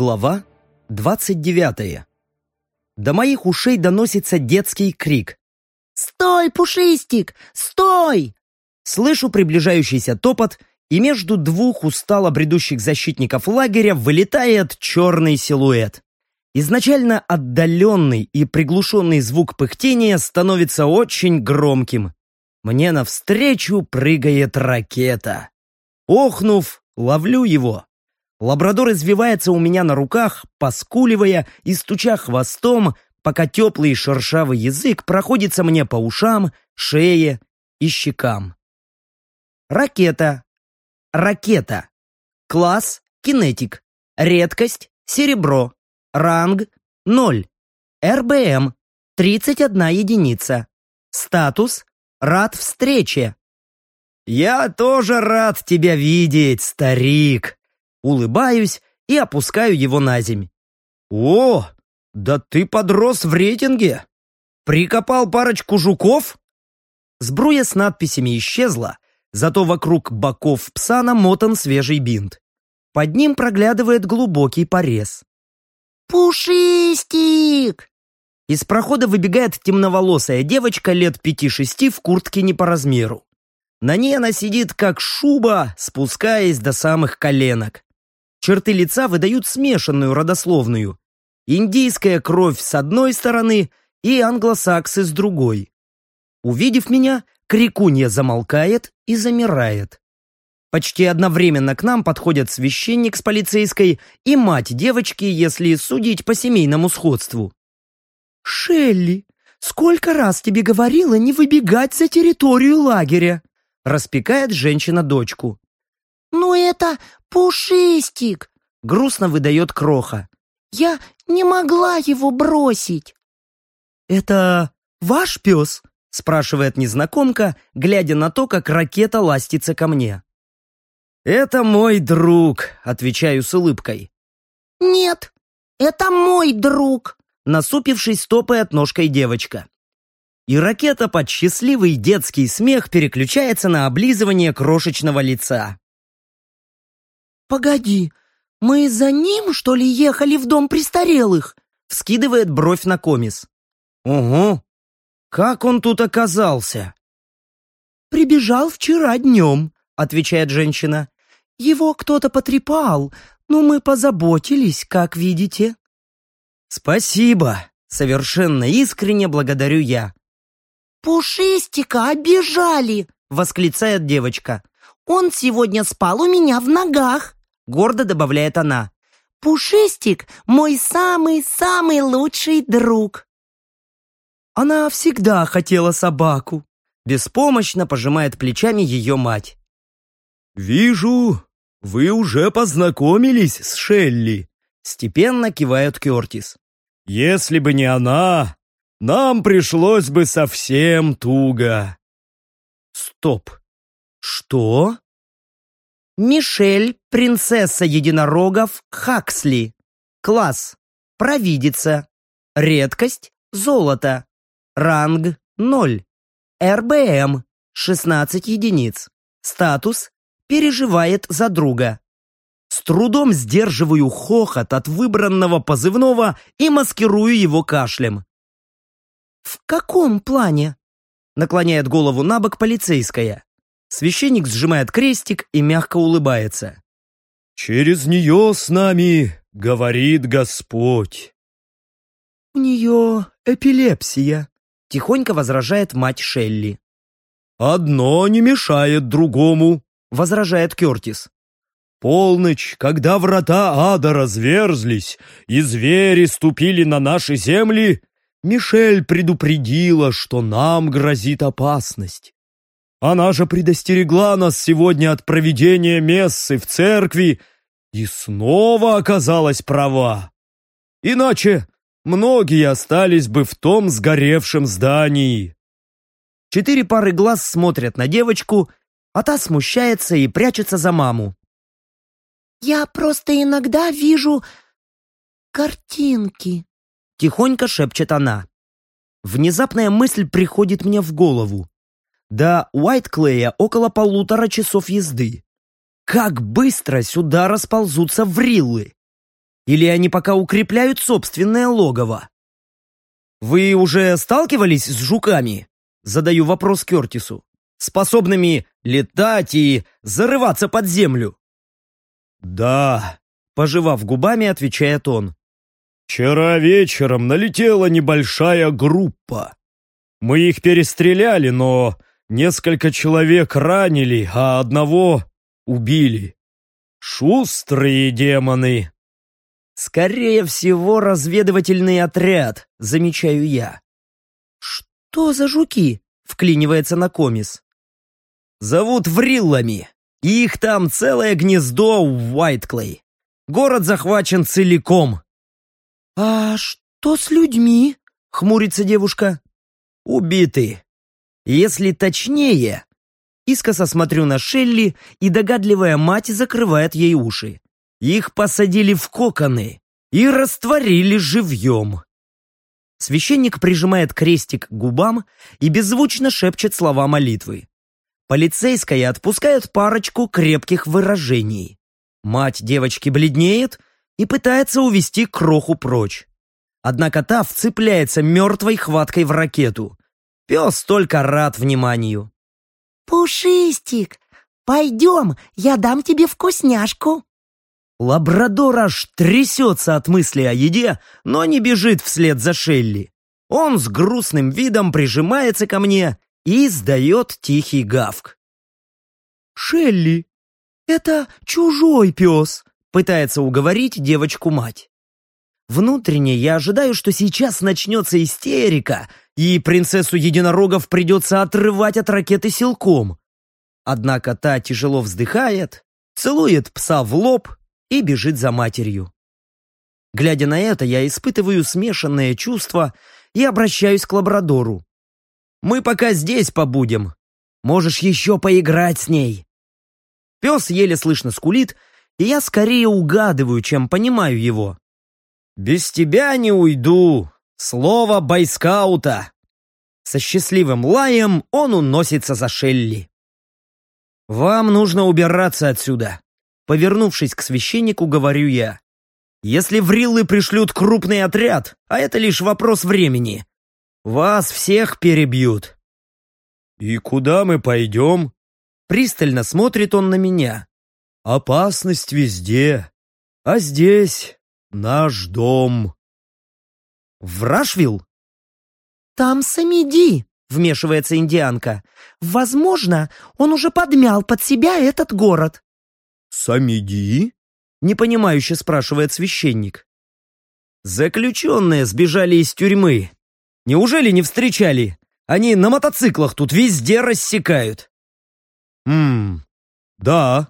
Глава 29. До моих ушей доносится детский крик. «Стой, Пушистик! Стой!» Слышу приближающийся топот, и между двух устало бредущих защитников лагеря вылетает черный силуэт. Изначально отдаленный и приглушенный звук пыхтения становится очень громким. Мне навстречу прыгает ракета. Охнув, ловлю его. Лабрадор извивается у меня на руках, поскуливая и стуча хвостом, пока теплый шершавый язык проходится мне по ушам, шее и щекам. Ракета. Ракета. Класс – кинетик. Редкость – серебро. Ранг – 0. РБМ – 31 единица. Статус – рад встрече. «Я тоже рад тебя видеть, старик!» Улыбаюсь и опускаю его на земь. «О, да ты подрос в рейтинге! Прикопал парочку жуков?» Сбруя с надписями исчезла, зато вокруг боков пса намотан свежий бинт. Под ним проглядывает глубокий порез. «Пушистик!» Из прохода выбегает темноволосая девочка лет пяти-шести в куртке не по размеру. На ней она сидит как шуба, спускаясь до самых коленок. Черты лица выдают смешанную родословную. Индийская кровь с одной стороны и англосаксы с другой. Увидев меня, крикунья замолкает и замирает. Почти одновременно к нам подходят священник с полицейской и мать девочки, если судить по семейному сходству. «Шелли, сколько раз тебе говорила не выбегать за территорию лагеря?» распекает женщина дочку. «Ну это Пушистик!» — грустно выдает Кроха. «Я не могла его бросить!» «Это ваш пес?» — спрашивает незнакомка, глядя на то, как ракета ластится ко мне. «Это мой друг», — отвечаю с улыбкой. «Нет, это мой друг», — насупившись, топает ножкой девочка. И ракета под счастливый детский смех переключается на облизывание крошечного лица. «Погоди, мы за ним, что ли, ехали в дом престарелых?» Вскидывает бровь на комис. «Угу. Как он тут оказался?» «Прибежал вчера днем», — отвечает женщина. «Его кто-то потрепал, но мы позаботились, как видите». «Спасибо», — совершенно искренне благодарю я. «Пушистика обижали!» — восклицает девочка. «Он сегодня спал у меня в ногах!» Гордо добавляет она. «Пушистик — мой самый-самый лучший друг!» Она всегда хотела собаку. Беспомощно пожимает плечами ее мать. «Вижу, вы уже познакомились с Шелли», степенно кивает Кертис. «Если бы не она, нам пришлось бы совсем туго». «Стоп! Что?» Мишель, принцесса единорогов Хаксли. Класс. Провидица. Редкость. Золото. Ранг 0. РБМ. 16 единиц. Статус. Переживает за друга. С трудом сдерживаю хохот от выбранного позывного и маскирую его кашлем. «В каком плане?» Наклоняет голову на бок полицейская. Священник сжимает крестик и мягко улыбается. «Через нее с нами говорит Господь». «У нее эпилепсия», — тихонько возражает мать Шелли. «Одно не мешает другому», — возражает Кертис. «Полночь, когда врата ада разверзлись, и звери ступили на наши земли, Мишель предупредила, что нам грозит опасность. Она же предостерегла нас сегодня от проведения мессы в церкви и снова оказалась права. Иначе многие остались бы в том сгоревшем здании. Четыре пары глаз смотрят на девочку, а та смущается и прячется за маму. «Я просто иногда вижу картинки», — тихонько шепчет она. Внезапная мысль приходит мне в голову. До Уайтклея около полутора часов езды. Как быстро сюда расползутся вриллы! Или они пока укрепляют собственное логово? Вы уже сталкивались с жуками? Задаю вопрос Кертису. Способными летать и зарываться под землю. Да, пожевав губами, отвечает он. Вчера вечером налетела небольшая группа. Мы их перестреляли, но несколько человек ранили, а одного убили. Шустрые демоны. Скорее всего, разведывательный отряд, замечаю я. Что за жуки? Вклинивается на комис. Зовут Вриллами. Их там целое гнездо в Уайтклей. Город захвачен целиком. «А что с людьми?» — хмурится девушка. «Убиты. Если точнее...» Искоса смотрю на Шелли, и догадливая мать закрывает ей уши. Их посадили в коконы и растворили живьем. Священник прижимает крестик к губам и беззвучно шепчет слова молитвы. Полицейская отпускает парочку крепких выражений. Мать девочки бледнеет и пытается увести кроху прочь. Однако та вцепляется мертвой хваткой в ракету. Пес только рад вниманию. «Пушистик, пойдем, я дам тебе вкусняшку». Лабрадор аж трясется от мысли о еде, но не бежит вслед за Шелли. Он с грустным видом прижимается ко мне и издает тихий гавк. «Шелли, это чужой пес», — пытается уговорить девочку мать. Внутренне я ожидаю, что сейчас начнется истерика, и принцессу единорогов придется отрывать от ракеты силком. Однако та тяжело вздыхает, целует пса в лоб и бежит за матерью. Глядя на это, я испытываю смешанное чувство и обращаюсь к лабрадору. «Мы пока здесь побудем. Можешь еще поиграть с ней». Пес еле слышно скулит, и я скорее угадываю, чем понимаю его. «Без тебя не уйду. Слово байскаута». Со счастливым лаем он уносится за Шелли. «Вам нужно убираться отсюда. Повернувшись к священнику, говорю я. «Если вриллы пришлют крупный отряд, а это лишь вопрос времени, вас всех перебьют». «И куда мы пойдем?» Пристально смотрит он на меня. «Опасность везде, а здесь наш дом». «В Рашвилл?» «Там Самиди», — вмешивается индианка. «Возможно, он уже подмял под себя этот город». «Самиди?» — непонимающе спрашивает священник. «Заключенные сбежали из тюрьмы. Неужели не встречали? Они на мотоциклах тут везде рассекают». «Ммм, да.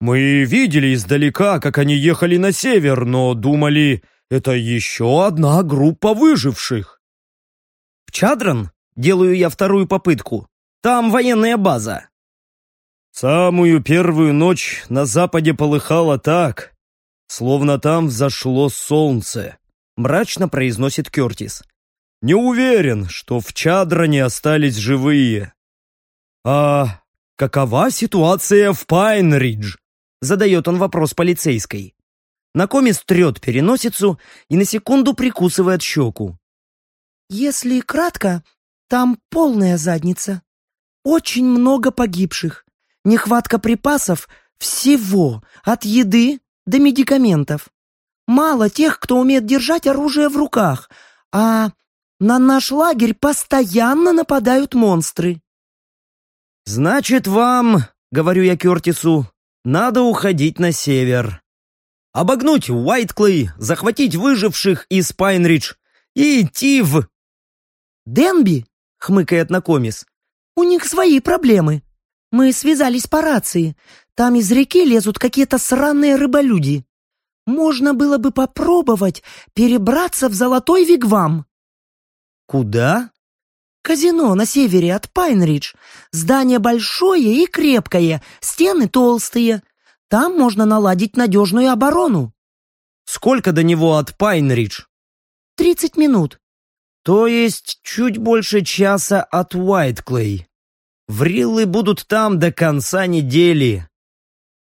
Мы видели издалека, как они ехали на север, но думали, это еще одна группа выживших». «В Чадран?» — делаю я вторую попытку. «Там военная база. Самую первую ночь на западе полыхало так, словно там взошло солнце, мрачно произносит Кертис. Не уверен, что в Чадране остались живые. А какова ситуация в Пайнридж? Задает он вопрос полицейской. Накомис трет переносицу и на секунду прикусывает щеку. Если кратко, там полная задница. Очень много погибших нехватка припасов всего, от еды до медикаментов. Мало тех, кто умеет держать оружие в руках, а на наш лагерь постоянно нападают монстры. «Значит, вам, — говорю я Кертису, — надо уходить на север. Обогнуть Уайтклей, захватить выживших из Пайнридж и идти в...» «Денби?» — хмыкает Накомис. «У них свои проблемы. Мы связались по рации. Там из реки лезут какие-то сраные рыболюди. Можно было бы попробовать перебраться в Золотой Вигвам». «Куда?» «Казино на севере от Пайнридж. Здание большое и крепкое, стены толстые. Там можно наладить надежную оборону». «Сколько до него от Пайнридж?» «Тридцать минут». «То есть чуть больше часа от Уайтклей». Вриллы будут там до конца недели.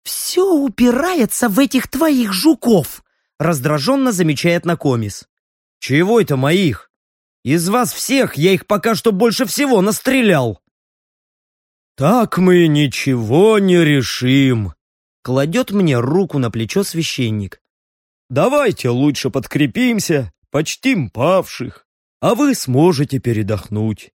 Все упирается в этих твоих жуков, раздраженно замечает Накомис. «Чего это моих? Из вас всех я их пока что больше всего настрелял!» «Так мы ничего не решим!» Кладет мне руку на плечо священник. «Давайте лучше подкрепимся, почтим павших, а вы сможете передохнуть».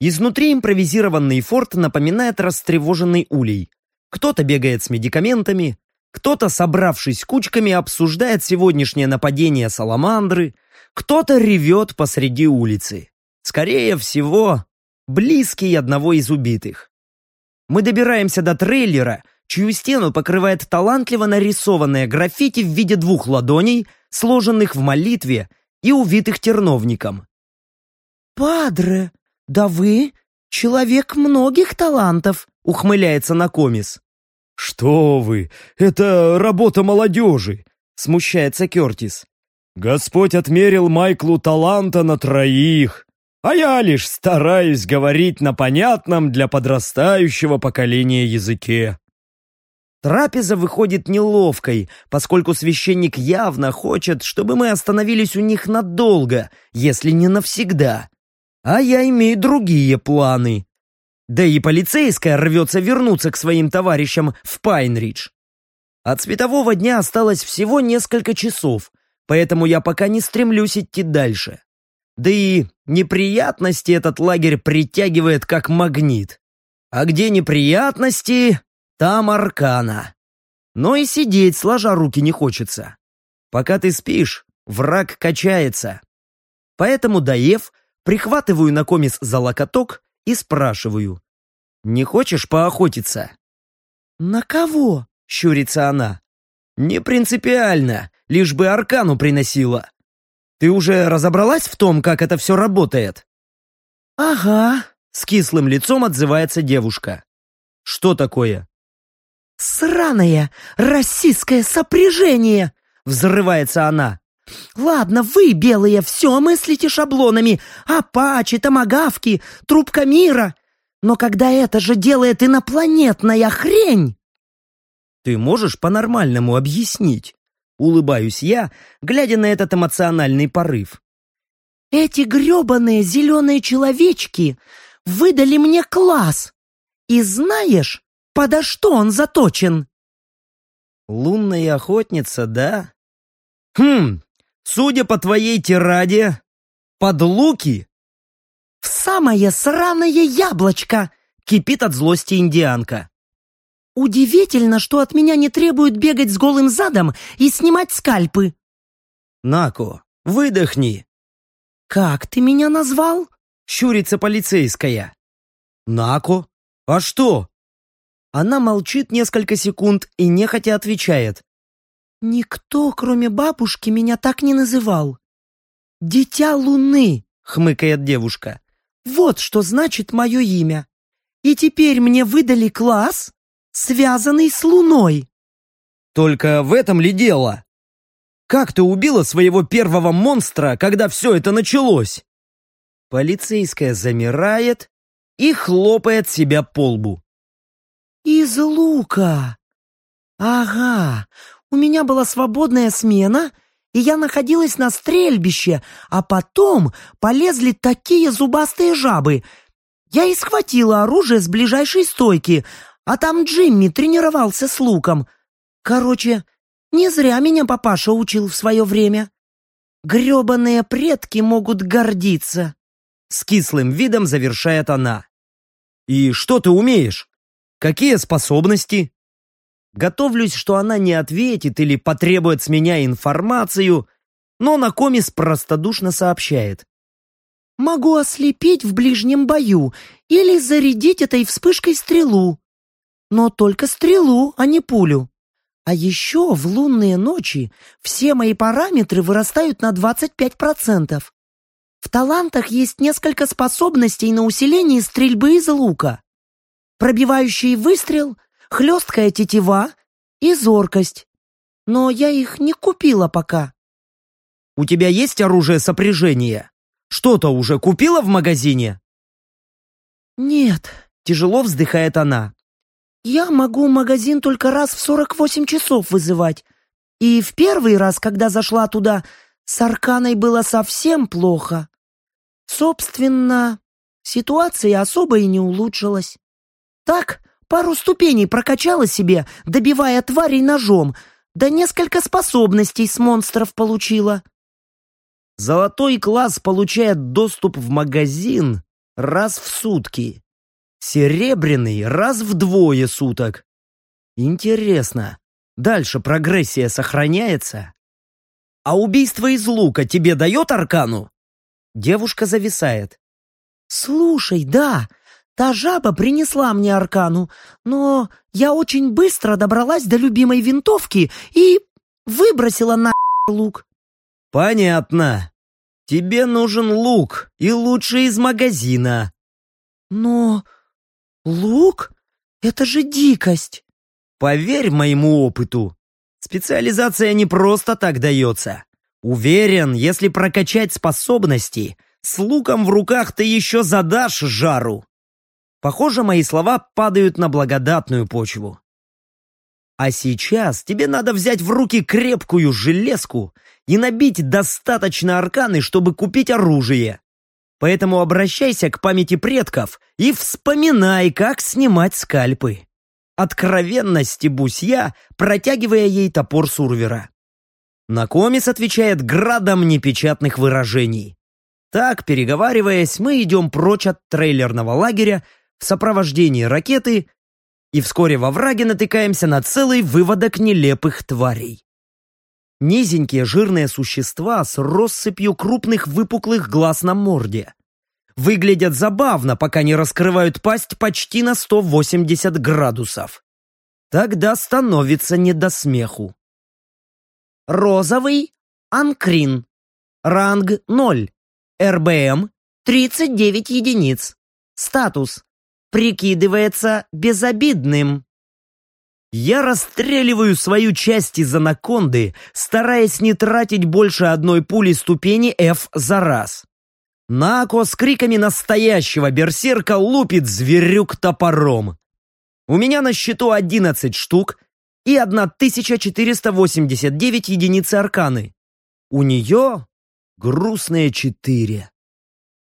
Изнутри импровизированный форт напоминает растревоженный улей. Кто-то бегает с медикаментами, кто-то, собравшись кучками, обсуждает сегодняшнее нападение саламандры, кто-то ревет посреди улицы. Скорее всего, близкий одного из убитых. Мы добираемся до трейлера, чью стену покрывает талантливо нарисованное граффити в виде двух ладоней, сложенных в молитве и увитых терновником. «Падре, да вы человек многих талантов», — ухмыляется Накомис. «Что вы, это работа молодежи», — смущается Кертис. «Господь отмерил Майклу таланта на троих, а я лишь стараюсь говорить на понятном для подрастающего поколения языке». Трапеза выходит неловкой, поскольку священник явно хочет, чтобы мы остановились у них надолго, если не навсегда. А я имею другие планы. Да и полицейская рвется вернуться к своим товарищам в Пайнридж. От светового дня осталось всего несколько часов, поэтому я пока не стремлюсь идти дальше. Да и неприятности этот лагерь притягивает как магнит. А где неприятности, там аркана. Но и сидеть, сложа руки, не хочется. Пока ты спишь, враг качается. Поэтому, доев, прихватываю на комис за локоток и спрашиваю. «Не хочешь поохотиться?» «На кого?» — щурится она. «Не принципиально, лишь бы аркану приносила. Ты уже разобралась в том, как это все работает?» «Ага», — с кислым лицом отзывается девушка. «Что такое?» «Сраное российское сопряжение!» — взрывается она. «Ладно, вы, белые, все мыслите шаблонами. Апачи, томагавки, трубка мира. Но когда это же делает инопланетная хрень!» «Ты можешь по-нормальному объяснить?» Улыбаюсь я, глядя на этот эмоциональный порыв. «Эти гребаные зеленые человечки выдали мне класс. И знаешь, Подо что он заточен?» «Лунная охотница, да?» «Хм, судя по твоей тираде, под луки?» «В самое сраное яблочко!» — кипит от злости индианка. «Удивительно, что от меня не требуют бегать с голым задом и снимать скальпы». «Нако, выдохни». «Как ты меня назвал?» — щурится полицейская. «Нако? А что? Она молчит несколько секунд и нехотя отвечает. «Никто, кроме бабушки, меня так не называл. Дитя Луны», — хмыкает девушка. «Вот что значит мое имя. И теперь мне выдали класс, связанный с Луной». «Только в этом ли дело? Как ты убила своего первого монстра, когда все это началось?» Полицейская замирает и хлопает себя по лбу. «Из лука!» «Ага, у меня была свободная смена, и я находилась на стрельбище, а потом полезли такие зубастые жабы. Я и схватила оружие с ближайшей стойки, а там Джимми тренировался с луком. Короче, не зря меня папаша учил в свое время. Гребаные предки могут гордиться». С кислым видом завершает она. «И что ты умеешь?» Какие способности? Готовлюсь, что она не ответит или потребует с меня информацию, но Накомис простодушно сообщает. «Могу ослепить в ближнем бою или зарядить этой вспышкой стрелу. Но только стрелу, а не пулю. А еще в лунные ночи все мои параметры вырастают на 25%. В талантах есть несколько способностей на усиление стрельбы из лука пробивающий выстрел, хлесткая тетива и зоркость. Но я их не купила пока. У тебя есть оружие сопряжения? Что-то уже купила в магазине? Нет, тяжело вздыхает она. Я могу магазин только раз в 48 часов вызывать. И в первый раз, когда зашла туда, с Арканой было совсем плохо. Собственно, ситуация особо и не улучшилась. Так, пару ступеней прокачала себе, добивая тварей ножом, да несколько способностей с монстров получила. Золотой класс получает доступ в магазин раз в сутки. Серебряный раз в двое суток. Интересно, дальше прогрессия сохраняется? А убийство из лука тебе дает аркану? Девушка зависает. Слушай, да, та жаба принесла мне аркану, но я очень быстро добралась до любимой винтовки и выбросила на лук. Понятно. Тебе нужен лук, и лучше из магазина. Но лук? Это же дикость. Поверь моему опыту, специализация не просто так дается. Уверен, если прокачать способности, с луком в руках ты еще задашь жару. Похоже, мои слова падают на благодатную почву. А сейчас тебе надо взять в руки крепкую железку и набить достаточно арканы, чтобы купить оружие. Поэтому обращайся к памяти предков и вспоминай, как снимать скальпы. Откровенно стебусь я, протягивая ей топор Сурвера. Накомис отвечает градом непечатных выражений. Так, переговариваясь, мы идем прочь от трейлерного лагеря в сопровождении ракеты и вскоре во враге натыкаемся на целый выводок нелепых тварей. Низенькие жирные существа с россыпью крупных выпуклых глаз на морде. Выглядят забавно, пока не раскрывают пасть почти на 180 градусов. Тогда становится не до смеху. Розовый Анкрин. Ранг 0. РБМ 39 единиц. Статус. Прикидывается безобидным. Я расстреливаю свою часть из анаконды, стараясь не тратить больше одной пули ступени F за раз. Нако с криками настоящего берсерка лупит зверюк топором. У меня на счету 11 штук и 1489 единиц арканы. У нее грустные 4.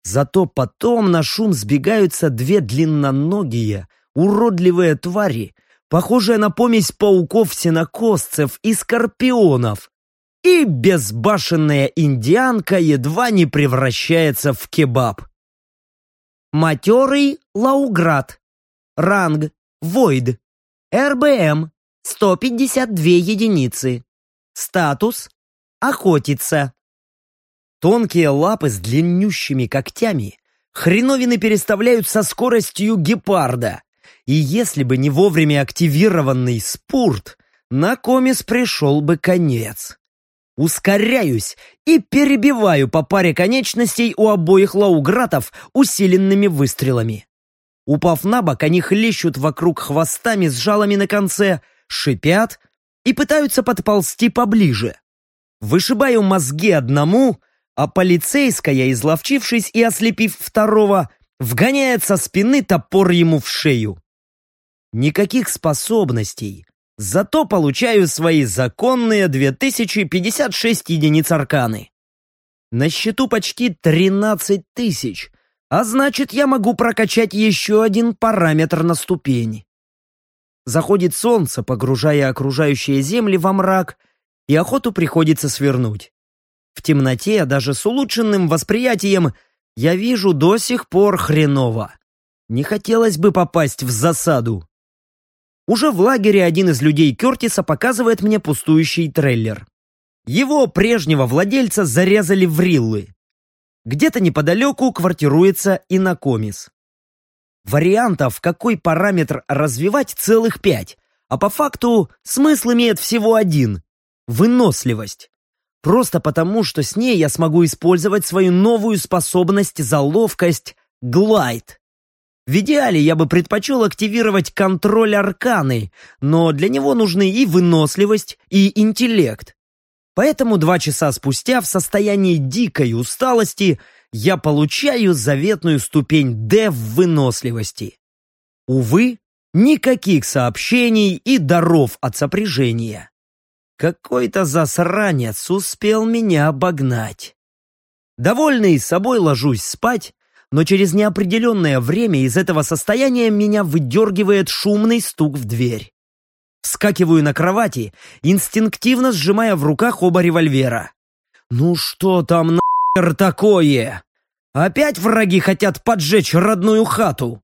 Зато потом на шум сбегаются две длинноногие, уродливые твари, похожая на помесь пауков-сенокосцев и скорпионов. И безбашенная индианка едва не превращается в кебаб. Матерый Лауград. Ранг Войд. РБМ 152 единицы. Статус Охотиться. Тонкие лапы с длиннющими когтями хреновины переставляют со скоростью гепарда, и если бы не вовремя активированный спурт, на комис пришел бы конец. Ускоряюсь и перебиваю по паре конечностей у обоих лаугратов усиленными выстрелами. Упав на бок, они хлещут вокруг хвостами с жалами на конце, шипят и пытаются подползти поближе. Вышибаю мозги одному, а полицейская, изловчившись и ослепив второго, вгоняет со спины топор ему в шею. Никаких способностей. Зато получаю свои законные 2056 единиц арканы. На счету почти 13 тысяч, а значит, я могу прокачать еще один параметр на ступени. Заходит солнце, погружая окружающие земли во мрак, и охоту приходится свернуть. В темноте, даже с улучшенным восприятием, я вижу до сих пор хреново. Не хотелось бы попасть в засаду. Уже в лагере один из людей Кертиса показывает мне пустующий трейлер. Его прежнего владельца зарезали в риллы. Где-то неподалеку квартируется инокомис. Вариантов, какой параметр развивать, целых пять, а по факту смысл имеет всего один – выносливость. Просто потому, что с ней я смогу использовать свою новую способность за ловкость – глайд. В идеале я бы предпочел активировать контроль арканы, но для него нужны и выносливость, и интеллект. Поэтому два часа спустя в состоянии дикой усталости я получаю заветную ступень D в выносливости. Увы, никаких сообщений и даров от сопряжения. Какой-то засранец успел меня обогнать. Довольный собой ложусь спать, но через неопределенное время из этого состояния меня выдергивает шумный стук в дверь. Вскакиваю на кровати, инстинктивно сжимая в руках оба револьвера. «Ну что там нахер такое? Опять враги хотят поджечь родную хату?»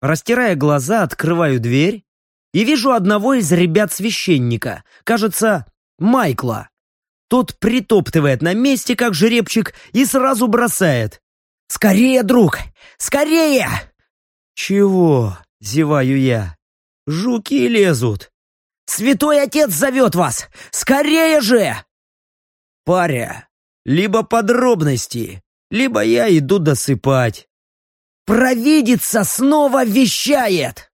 Растирая глаза, открываю дверь и вижу одного из ребят-священника, кажется, Майкла. Тот притоптывает на месте, как жеребчик, и сразу бросает. «Скорее, друг! Скорее!» «Чего?» — зеваю я. «Жуки лезут!» «Святой Отец зовет вас! Скорее же!» «Паря, либо подробности, либо я иду досыпать». «Провидица снова вещает!»